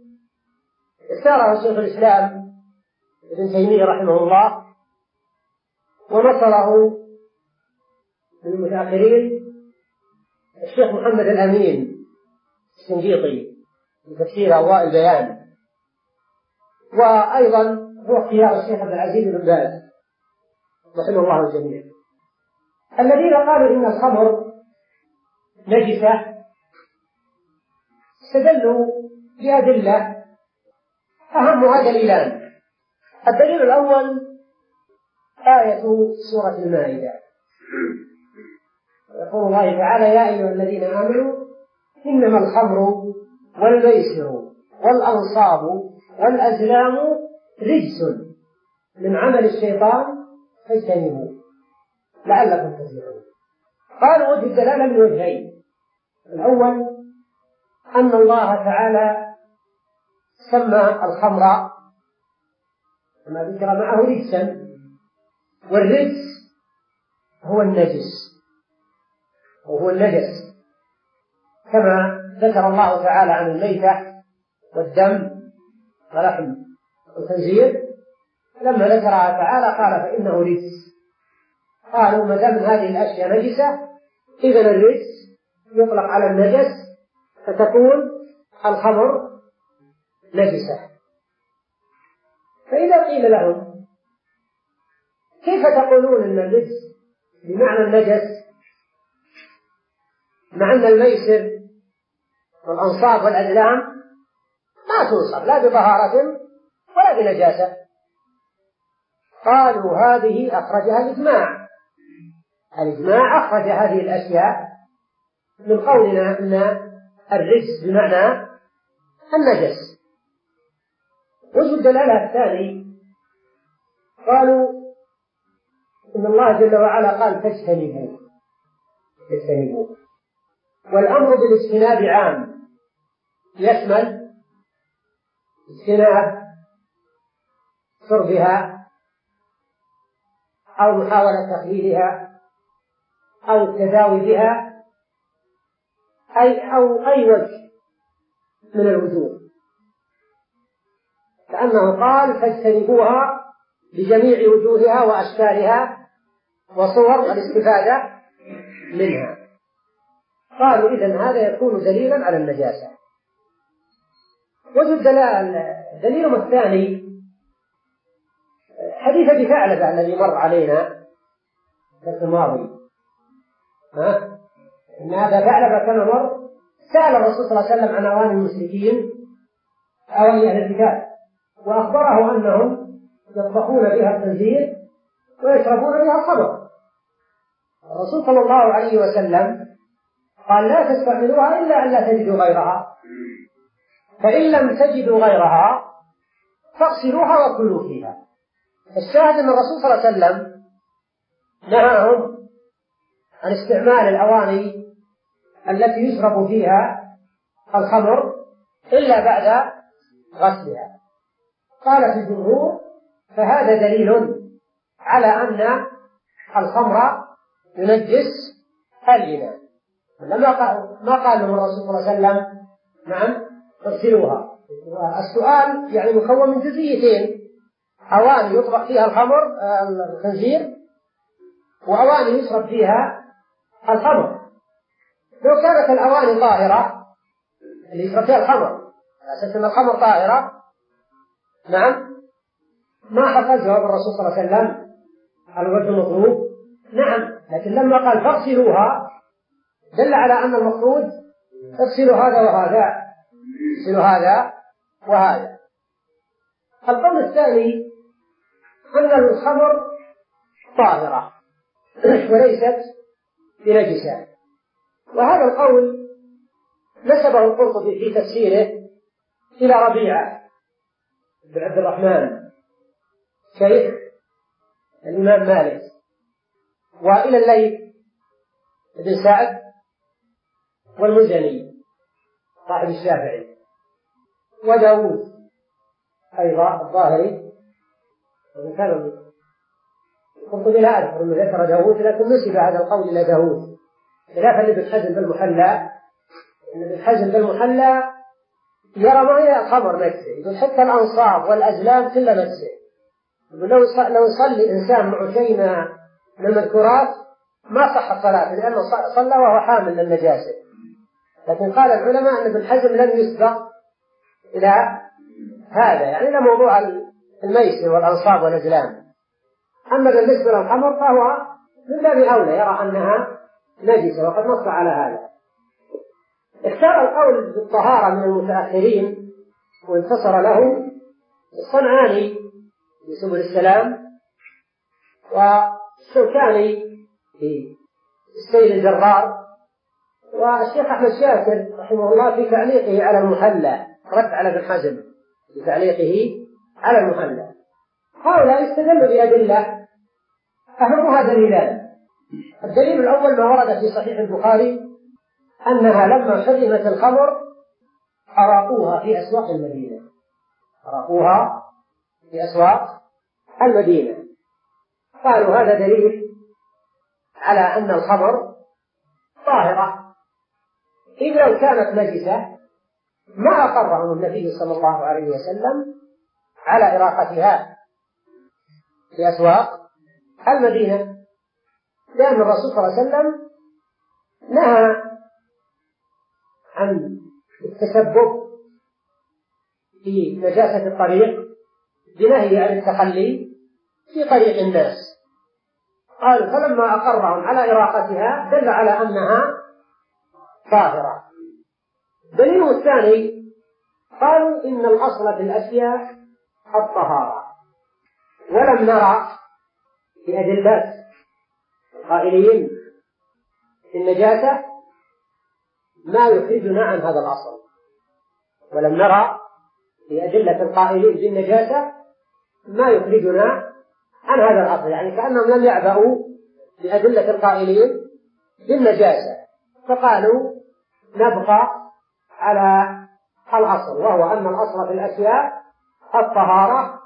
A: اختاره شيخ الإسلام ابن تيمية رحمه الله ونصره من المتأخرين الشيخ محمد الأمين السنجيطي. تفسير أضواء البيان وأيضا هو خيار الشيخ عبد العزيز بن باز. رحمه الله الجميع. الذين قالوا إن الخمر نجسة استدلوا بأدلة أهمها دليلان. الدليل الأول آية سورة المائدة. يقول الله تعالى يا أيها الذين آمنوا إنما الخمر والميسر والأنصاب والأزلام رجس من عمل الشيطان فاجتنبوه لعلكم تفلحون. قال وجه الدلالة من وجهين. الأول أن الله تعالى سمى الخمر كما ذكر معه رجسا. والرجس هو النجس. وهو النجس. كما ذكر الله تعالى عن الميتة والدم ولحم الخنزير لما ذكرها تعالى قال فإنه رجس قالوا ما دام هذه الأشياء نجسة إذا الرجس يطلق على النجس فتكون الخمر نجسة. فإذا قيل لهم كيف تقولون أن الرجس بمعنى النجس؟ مع أن الميسر والأنصاف والأجلام ما توصف لا بطهارة ولا بنجاسة. قالوا هذه أخرجها الإجماع. الإجماع أخرج هذه الأشياء من قولنا أن الرجس بمعنى النجس. وجه الدلالة الثاني قالوا إن الله جل وعلا قال فاجتنبوه اجتنبوه والأمر بالإجتناب عام. يشمل اجتناب شربها أو محاولة تقليدها أو التداوي بها أي أو أي وجه من الوجوه. كأنه قال فاجتنبوها بجميع وجوهها وأشكالها وصور الاستفادة منها. قالوا إذا هذا يكون دليلا على النجاسة. وجه الدلالة دليلهم الثاني حديث أبي ثعلبة الذي مر علينا الدرس الماضي. ها؟ إن هذا ثعلبة كان مر سأل الرسول صلى الله عليه وسلم عن اواني المشركين اواني أهل الكتاب وأخبره أنهم يطبخون بها الخنزير ويشربون بها الخمر. الرسول صلى الله عليه وسلم قال لا تستعملوها إلا أن لا تجدوا غيرها. فإن لم تجدوا غيرها فاغسلوها وكلوا فيها. الشاهد أن الرسول صلى الله عليه وسلم نهاهم عن استعمال الأواني التي يشرب فيها الخمر إلا بعد غسلها. قالت الجمهور فهذا دليل على أن الخمر ينجس الإناء. لما ما قاله الرسول صلى الله عليه وسلم؟ نعم. تفسيرها. والسؤال يعني مكون من جزئيتين. أواني يطبخ فيها الخمر آه، الخنزير وأواني يشرب فيها الخمر. لو كانت الأواني طاهرة اللي يشرب فيها الخمر على أساس أن الخمر طاهرة نعم ما حصل جواب الرسول صلى الله عليه وسلم على وجه المطلوب. نعم لكن لما قال فاغسلوها دل على أن المقصود اغسلوا هذا وهذا. مثل هذا وهذا. القول الثاني أن الخمر طاهرة وليست بنجسة. وهذا القول نسبه القرطبي في تفسيره إلى ربيعة بن عبد الرحمن
B: شيخ الإمام مالك. وإلى الليث بن سعد والمزني صاحب الشافعي. وداوود أيضا الظاهري وذكر القرطبي لا أذكر أنه ذكر داوود لكن نسب هذا القول إلى داوود خلافا لابن حزم بالمحلى أن ابن حزم بالمحلى يرى ما هي خبر نفسه. يقول حتى الأنصاب والأزلام كلها نفسه. يقول لو لو يصلي إنسان مع شيء من المذكورات ما صح الصلاة لأنه صلى وهو حامل للنجاسة. لكن قال العلماء أن ابن حزم لم يسبق إلى هذا يعني إلى موضوع الميسر والأنصاب والأزلام. أما بالنسبة للخمر فهو من باب أولى يرى أنها نجسة وقد نص على هذا. اختار القول بالطهارة من المتأخرين وانتصر له الصنعاني في سبل السلام والشوكاني في السيد الجرار والشيخ أحمد شاكر رحمه الله في تعليقه على المحلى. رد على ابن حزم بتعليقه على المخلى هؤلاء استدلوا بأدلة. أهمها دليلان الدليل الأول ما ورد في صحيح البخاري أنها لما حرمت الخمر أراقوها في أسواق المدينة. أراقوها في أسواق المدينة. قالوا هذا دليل على أن الخمر طاهرة. إذا كانت نجسة ما أقره النبي صلى الله عليه وسلم على إراقتها في أسواق المدينة لأن الرسول صلى الله عليه وسلم نهى عن التسبب في نجاسة الطريق بنهي عن التخلي في طريق الناس. قال فلما أقرهم على إراقتها دل على أنها طاهرة. دليل الثاني قالوا إن الأصل في الأشياء الطهارة. ولم نرى بأدلة القائلين في النجاسة ما يخرجنا عن هذا الأصل. ولم نرى بأدلة القائلين في النجاسة ما يخرجنا عن هذا الأصل. يعني كأنهم لم يعبأوا بأدلة القائلين بالنجاسة فقالوا نبقى على الأصل وهو أن الأصل في الأشياء الطهارة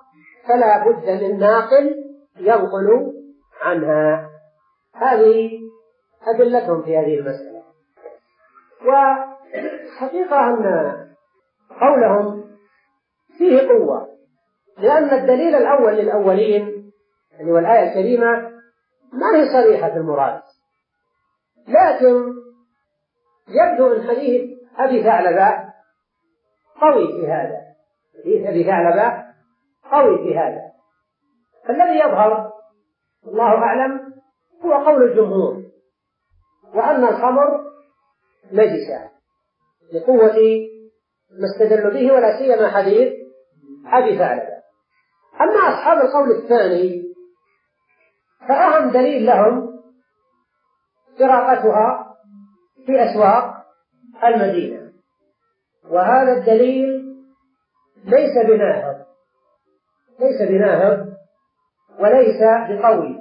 B: فلا بد من ناقل ينقل عنها. هذه أدلتهم في هذه المسألة. وحقيقة أن قولهم فيه قوة لأن الدليل الأول للأولين يعني والآية الكريمة ما هي صريحة في المراد لكن يبدو من حديث أبي ثعلبة قوي في هذا. حديث أبي ثعلبة قوي في هذا. فالذي يظهر الله أعلم هو قول الجمهور وأن الخمر نجسة لقوة ما استدل به ولا سيما حديث أبي ثعلبة. أما أصحاب القول الثاني فأهم دليل لهم إراقتها في أسواق المدينة. وهذا الدليل ليس بناهض. ليس بناهض وليس بقوي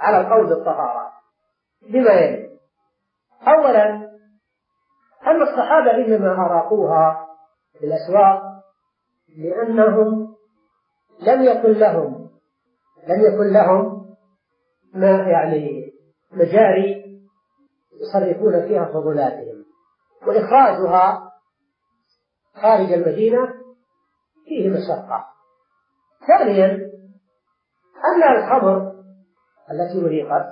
B: على القول بالطهارة. بما يلي. أولا أن الصحابة إنما أراقوها في الأسواق لأنهم لم يكن لهم لم يكن لهم ما يعني مجاري يصرفون فيها فضلاتهم. وإخراجها خارج المدينة فيه مشقة. ثانيا أن الخمر التي أريقت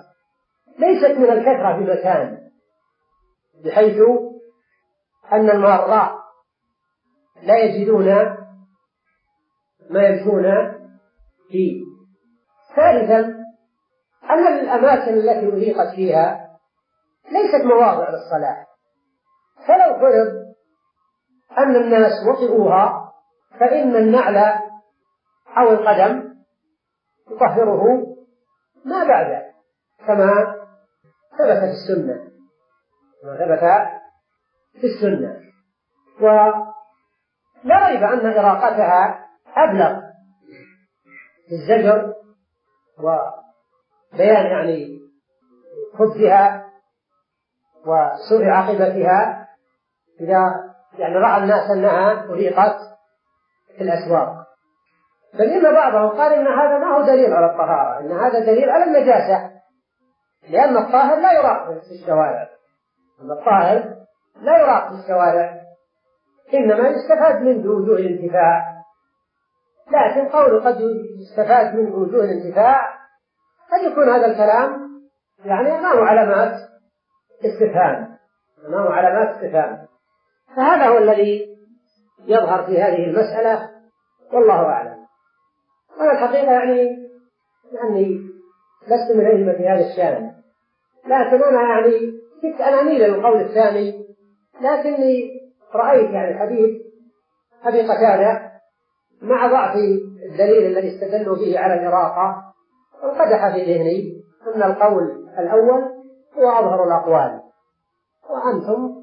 B: ليست من الكثرة في مكان بحيث أن المارة لا يجدون ما يجدون فيه. ثالثا أن الأماكن التي أريقت فيها ليست مواضع للصلاة. فلو فرض أن الناس وطئوها فإن النعل أو القدم يطهره ما بعد كما ثبت في السنة. ما ثبت في السنة. ولا ريب أن إراقتها أبلغ في الزجر وبيان يعني خبزها وسوء عاقبتها إذا يعني رأى الناس أنها أريقت في الأسواق. بل إن بعضهم قال إن هذا ما هو دليل على الطهارة إن هذا دليل على النجاسة. لأن الطاهر لا يراق في الشوارع. ان الطاهر لا يراق في الشوارع. إنما يستفاد منه وجوه الانتفاع. لكن قوله قد يستفاد منه وجوه الانتفاع قد يكون هذا الكلام يعني ما هو علامات استفهام. أمام علامات استفهام. فهذا هو الذي يظهر في هذه المسألة والله أعلم. أنا الحقيقة يعني أني لست من أئمة في هذا الشأن. لكن أنا يعني كنت أنانية للقول الثاني لكني رأيت يعني حديث أبي قتادة مع ضعف الدليل الذي استدلوا به على الإراقة انقدح في ذهني أن القول الأول وأظهر الأقوال. وأنتم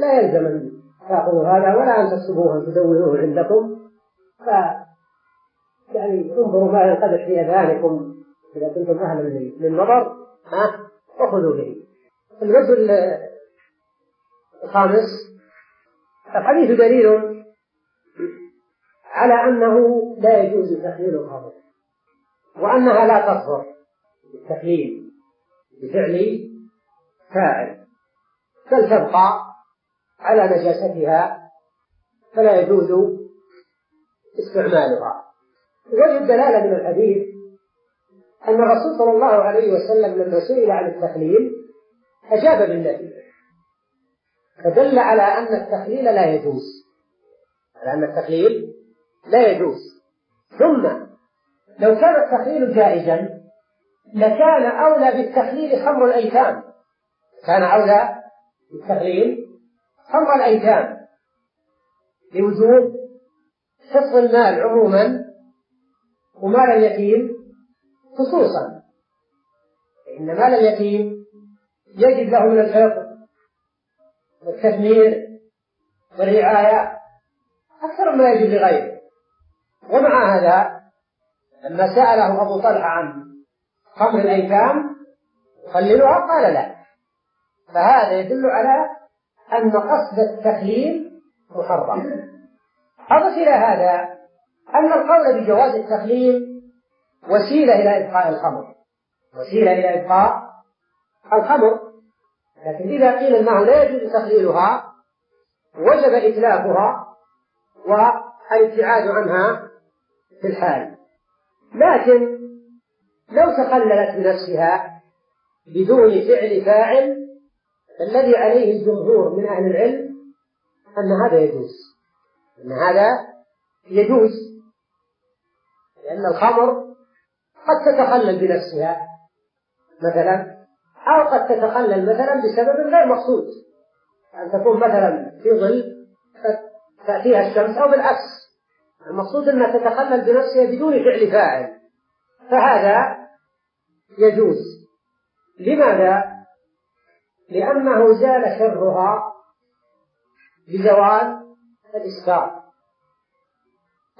B: لا يلزم أن تأخذوا هذا ولا أن تسبوه أن تدونوه عندكم. ف يعني انظروا ما ينقدح في أذهانكم إذا كنتم أهلا للنظر. ها؟ وخذوا به. الوجه الخامس الحديث دليل على أنه لا يجوز تخليل الخمر وأنها لا تصدر التخليل بفعل فاعل. بل تبقى على نجاستها فلا يجوز استعمالها. وجد دلالة من الحديث أن الرسول صلى الله عليه وسلم لما سئل عن التخليل أجاب بالنفي فدل على أن التخليل لا يجوز. على أن التخليل لا يجوز. ثم لو كان التخليل جائزا لكان أولى بالتخليل خمر الأيتام. كان أولى بالتخليل خمر الأيتام. لوجود حفظ المال عموما ومال اليتيم خصوصا. إن مال اليتيم يجب له من الحفظ والتثمير والرعاية أكثر ما يجب لغيره. ومع هذا لما سأله أبو طلحة عن قبر الأيتام يخللها قال لا. فهذا يدل على أن قصد التخليل محرم. أضف إلى هذا أن القول بجواز التخليل وسيلة إلى إبقاء الخمر. وسيلة إلى إبقاء الخمر. لكن إذا قيل أنه لا يجوز تخليلها وجب إتلافها والابتعاد عنها في الحال. لكن لو تقللت بنفسها بدون فعل فاعل الذي عليه الجمهور من أهل العلم أن هذا يجوز. أن هذا يجوز. لأن الخمر قد تتخلل بنفسها مثلا أو قد تتخلل مثلا بسبب غير مقصود. أن تكون مثلا في ظل تأتيها الشمس أو بالعكس. المقصود أنها تتخلل بنفسها بدون فعل فاعل. فهذا يجوز. لماذا؟ لأنه زال شرها بزوال الإسكار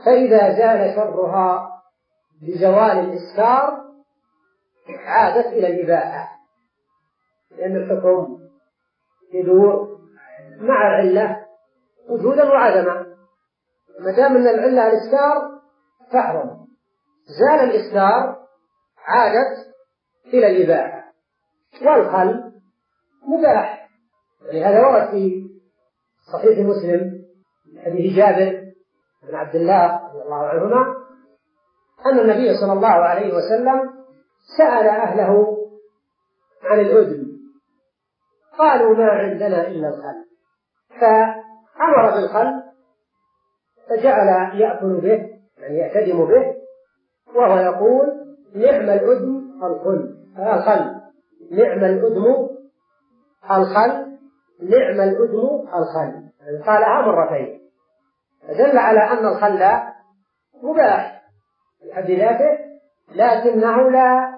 B: فإذا زال شرها بزوال الإسكار عادت إلى الإباحة. لأن الحكم يدور مع العلة وجودا وعدما. ما دام أن العلة الإسكار فاحرم زال الإصدار عادت إلى الإباحة. والخل مباح. لهذا ورد في صحيح مسلم من حديث جابر بن عبد الله رضي الله عنهما أن النبي صلى الله عليه وسلم سأل أهله عن الأذن قالوا ما عندنا إلا الخل فأمر بالخل فجعل يأكل به يعني يعتدم به وهو يقول نعم الأذن الخل. آه، الخل نعم الأذن الخل. نعم الأذن الخل. يعني قالها مرتين. دل على أن الخل مباح بحد ذاته لكنه لا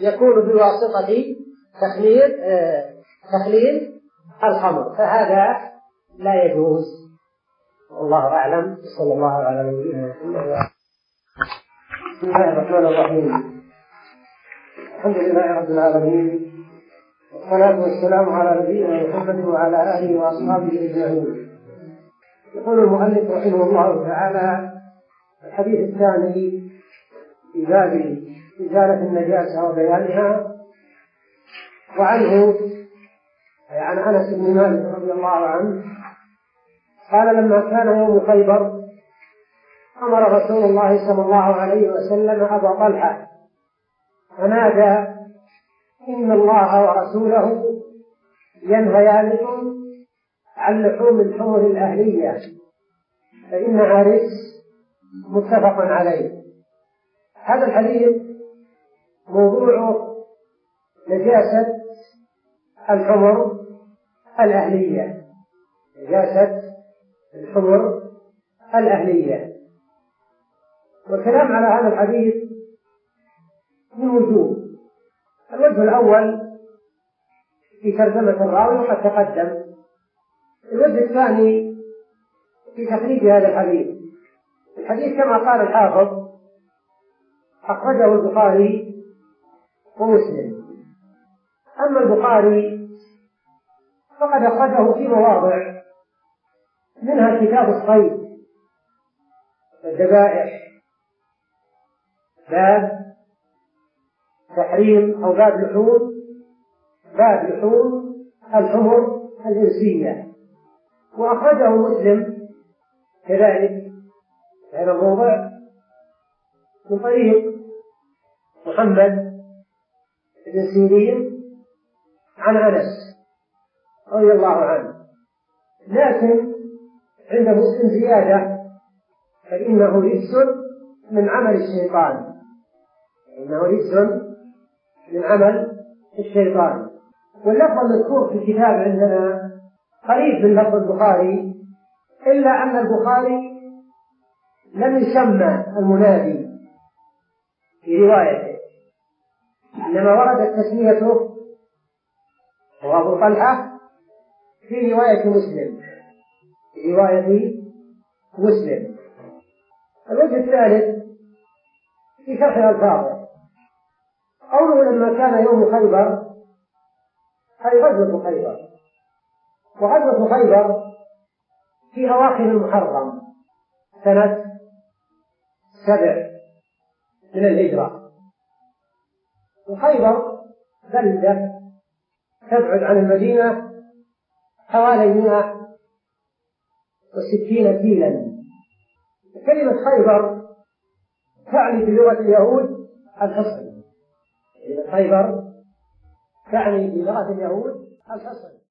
B: يكون بواسطة تخليل آه، تخليل الخمر. فهذا لا يجوز. والله أعلم. صلى الله على وسلم
C: بسم الله الرحمن الرحيم الحمد لله رب العالمين والصلاة والسلام على نبينا محمد وعلى آله وأصحابه أجمعين يقول المؤلف رحمه الله تعالى الحديث الثاني في باب إزالة النجاسة وبيانها وعنه عن أنس بن مالك رضي الله عنه قال لما كان يوم خيبر أمر رسول الله صلى الله عليه وسلم أبا طلحة فنادى إن الله ورسوله ينهيانكم عن لحوم الحمر الأهلية فإنها رجس متفق عليه. هذا الحديث موضوعه نجاسة الحمر الأهلية. نجاسة الحمر الأهلية. والكلام على هذا الحديث من وجوه. الوجه الأول في ترجمة الراوي وقد تقدم. الوجه الثاني في تخريج هذا الحديث. الحديث كما قال الحافظ أخرجه البخاري ومسلم. أما البخاري فقد أخرجه في مواضع منها كتاب الصيد الذبائح باب تحريم أو باب لحوم باب لحوم الحمر الإنسية. وأخرجه مسلم كذلك هذا الموضع من طريق محمد بن سيرين عن أنس رضي الله عنه. لكن عند مسلم زيادة فإنه رجس من عمل الشيطان. إنه رجس من عمل الشيطان. واللفظ المذكور في الكتاب عندنا قريب من لفظ البخاري إلا أن البخاري لم يسمى المنادي في روايته. إنما وردت تسميته وابو طلحة في رواية مسلم. في رواية مسلم. الوجه الثالث في شرح الفاظه قوله لما كان يوم خيبر أي غزوة خيبر. وغزوة خيبر في أواخر المحرم سنة سبع من الهجرة. وخيبر بلدة تبعد عن المدينة حوالي 160 كيلا. كلمة خيبر تعني في لغة اليهود الحصن. خيبر تعني بامرأة اليهود الحصن.